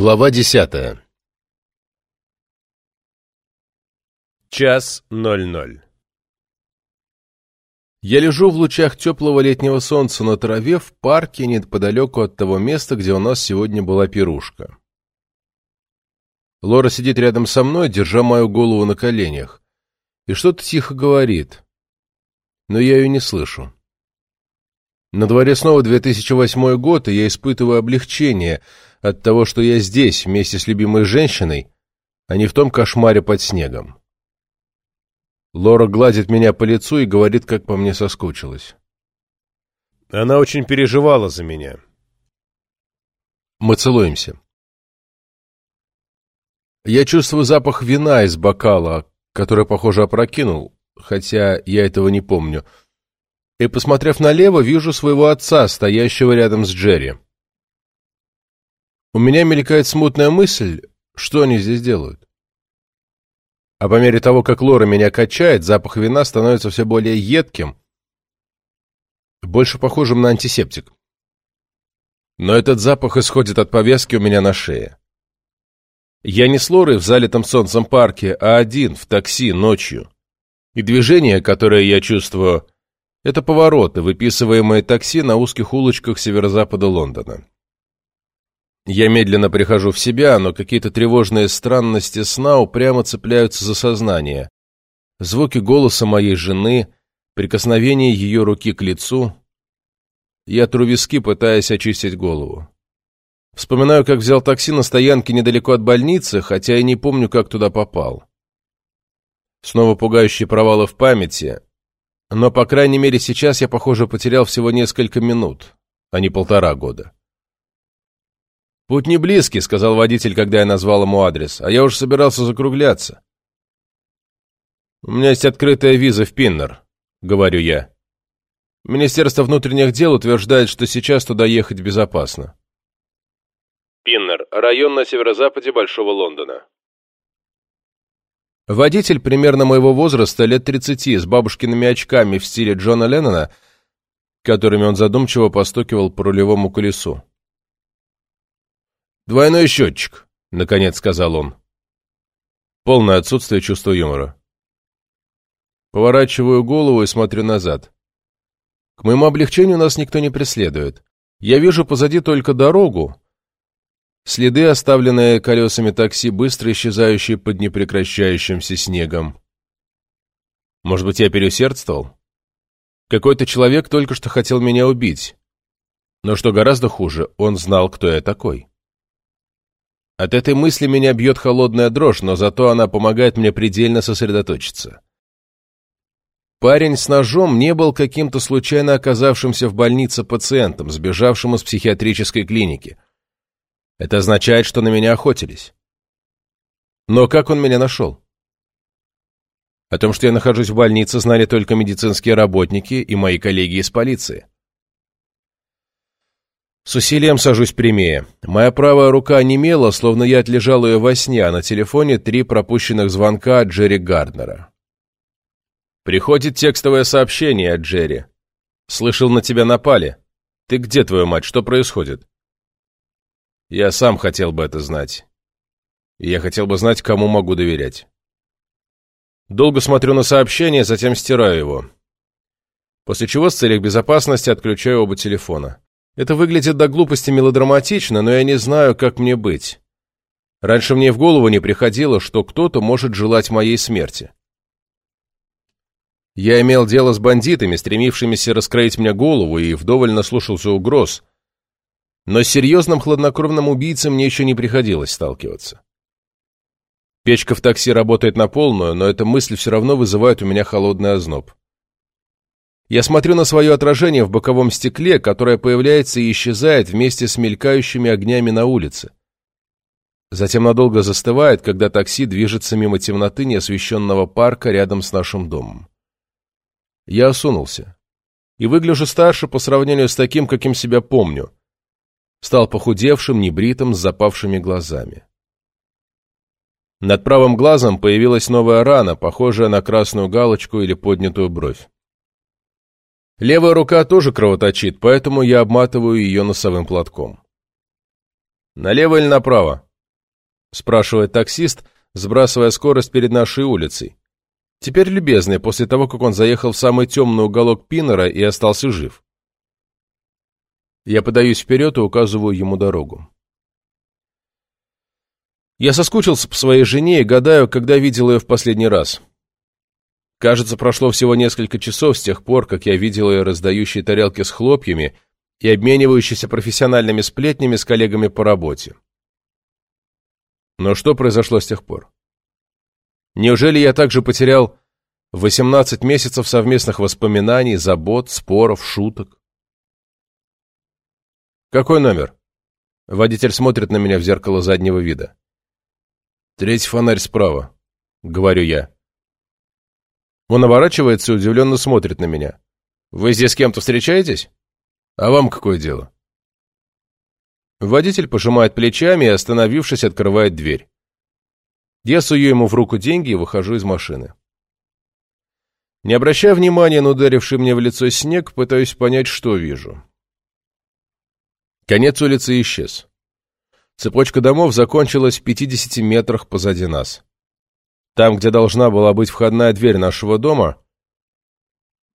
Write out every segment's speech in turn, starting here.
Глава десятая Час ноль ноль. Я лежу в лучах теплого летнего солнца на траве в парке неподалеку от того места, где у нас сегодня была пирушка. Лора сидит рядом со мной, держа мою голову на коленях, и что-то тихо говорит, но я ее не слышу. На дворе снова 2008 год, и я испытываю облегчение от того, что я здесь вместе с любимой женщиной, а не в том кошмаре под снегом. Лора гладит меня по лицу и говорит, как по мне соскучилась. Она очень переживала за меня. Мы целуемся. Я чувствую запах вина из бокала, который, похоже, опрокинул, хотя я этого не помню. И, посмотрев налево, вижу своего отца, стоящего рядом с Джерри. У меня мелькает смутная мысль, что они здесь делают. А по мере того, как Лора меня качает, запах вина становится все более едким, больше похожим на антисептик. Но этот запах исходит от повязки у меня на шее. Я не с Лорой в залитом солнцем парке, а один, в такси, ночью. И движение, которое я чувствую, это повороты, выписываемые такси на узких улочках северо-запада Лондона. Я медленно прихожу в себя, но какие-то тревожные странности сна упрямо цепляются за сознание. Звуки голоса моей жены, прикосновение ее руки к лицу. Я тру виски, пытаясь очистить голову. Вспоминаю, как взял такси на стоянке недалеко от больницы, хотя и не помню, как туда попал. Снова пугающие провалы в памяти, но, по крайней мере, сейчас я, похоже, потерял всего несколько минут, а не полтора года. «Путь не близкий», — сказал водитель, когда я назвал ему адрес, а я уже собирался закругляться. «У меня есть открытая виза в Пиннер», — говорю я. Министерство внутренних дел утверждает, что сейчас туда ехать безопасно. Пиннер, район на северо-западе Большого Лондона. Водитель примерно моего возраста, лет 30, с бабушкиными очками в стиле Джона Леннона, которыми он задумчиво постукивал по рулевому колесу. «Двойной счетчик», — наконец сказал он. Полное отсутствие чувства юмора. Поворачиваю голову и смотрю назад. К моему облегчению нас никто не преследует. Я вижу позади только дорогу, следы, оставленные колесами такси, быстро исчезающие под непрекращающимся снегом. Может быть, я переусердствовал? Какой-то человек только что хотел меня убить. Но что гораздо хуже, он знал, кто я такой. От этой мысли меня бьет холодная дрожь, но зато она помогает мне предельно сосредоточиться. Парень с ножом не был каким-то случайно оказавшимся в больнице пациентом, сбежавшим из психиатрической клиники. Это означает, что на меня охотились. Но как он меня нашел? О том, что я нахожусь в больнице, знали только медицинские работники и мои коллеги из полиции. С усилием сажусь прямее. Моя правая рука немела, словно я отлежал ее во сне, а на телефоне три пропущенных звонка от Джерри Гарднера. Приходит текстовое сообщение от Джерри. «Слышал, на тебя напали. Ты где, твою мать? Что происходит?» Я сам хотел бы это знать. И я хотел бы знать, кому могу доверять. Долго смотрю на сообщение, затем стираю его. После чего с целях безопасности отключаю оба телефона. Это выглядит до глупости мелодраматично, но я не знаю, как мне быть. Раньше мне в голову не приходило, что кто-то может желать моей смерти. Я имел дело с бандитами, стремившимися раскроить мне голову, и вдоволь наслушался угроз. Но с серьезным хладнокровным убийцей мне еще не приходилось сталкиваться. Печка в такси работает на полную, но эта мысль все равно вызывает у меня холодный озноб. Я смотрю на свое отражение в боковом стекле, которое появляется и исчезает вместе с мелькающими огнями на улице. Затем надолго застывает, когда такси движется мимо темноты неосвещенного парка рядом с нашим домом. Я осунулся. И выгляжу старше по сравнению с таким, каким себя помню. Стал похудевшим, небритым, с запавшими глазами. Над правым глазом появилась новая рана, похожая на красную галочку или поднятую бровь. Левая рука тоже кровоточит, поэтому я обматываю ее носовым платком. «Налево или направо?» — спрашивает таксист, сбрасывая скорость перед нашей улицей. Теперь любезный, после того, как он заехал в самый темный уголок Пиннера и остался жив. Я подаюсь вперед и указываю ему дорогу. Я соскучился по своей жене и гадаю, когда видел ее в последний раз. Кажется, прошло всего несколько часов с тех пор, как я видел ее раздающей тарелки с хлопьями и обменивающейся профессиональными сплетнями с коллегами по работе. Но что произошло с тех пор? Неужели я также потерял 18 месяцев совместных воспоминаний, забот, споров, шуток? Какой номер? Водитель смотрит на меня в зеркало заднего вида. Третий фонарь справа, говорю я. Он оборачивается и удивленно смотрит на меня. Вы здесь с кем-то встречаетесь? А вам какое дело? Водитель пожимает плечами и, остановившись, открывает дверь. Я сую ему в руку деньги и выхожу из машины. Не обращая внимания на ударивший мне в лицо снег, пытаюсь понять, что вижу. Конец улицы исчез. Цепочка домов закончилась в 50 метрах позади нас. Там, где должна была быть входная дверь нашего дома,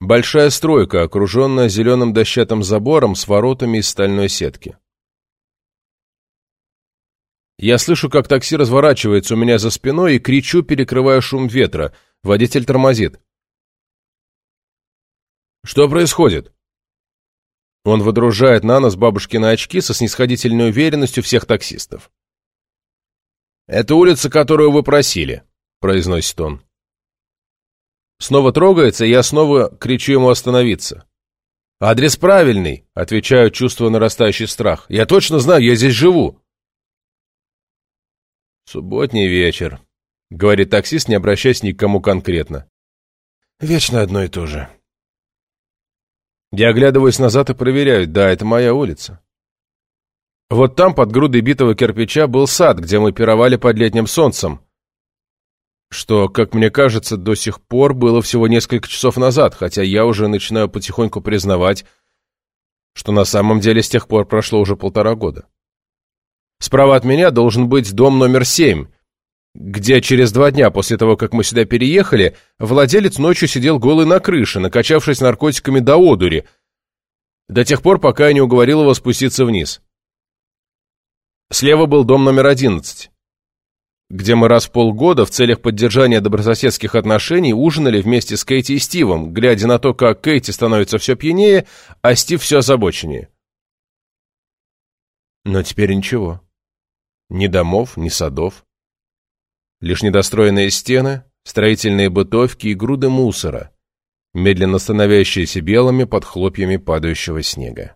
большая стройка, окруженная зеленым дощатым забором с воротами из стальной сетки. Я слышу, как такси разворачивается у меня за спиной и кричу, перекрывая шум ветра. Водитель тормозит. «Что происходит?» Он выдружает на нос бабушкины очки со снисходительной уверенностью всех таксистов. «Это улица, которую вы просили», — произносит он. Снова трогается, и я снова кричу ему остановиться. «Адрес правильный», — отвечаю, чувствуя нарастающий страх. «Я точно знаю, я здесь живу». «Субботний вечер», — говорит таксист, не обращаясь ни к кому конкретно. «Вечно одно и то же». Я оглядываюсь назад и проверяю, да, это моя улица. Вот там, под грудой битого кирпича, был сад, где мы пировали под летним солнцем, что, как мне кажется, до сих пор было всего несколько часов назад, хотя я уже начинаю потихоньку признавать, что на самом деле с тех пор прошло уже полтора года. Справа от меня должен быть дом номер семь, где через два дня после того, как мы сюда переехали, владелец ночью сидел голый на крыше, накачавшись наркотиками до одури, до тех пор, пока я не уговорил его спуститься вниз. Слева был дом номер одиннадцать, где мы раз в полгода в целях поддержания добрососедских отношений ужинали вместе с Кейти и Стивом, глядя на то, как Кейти становится все пьянее, а Стив все озабоченнее. Но теперь ничего. Ни домов, ни садов. Лишь недостроенные стены, строительные бытовки и груды мусора, медленно становящиеся белыми под хлопьями падающего снега.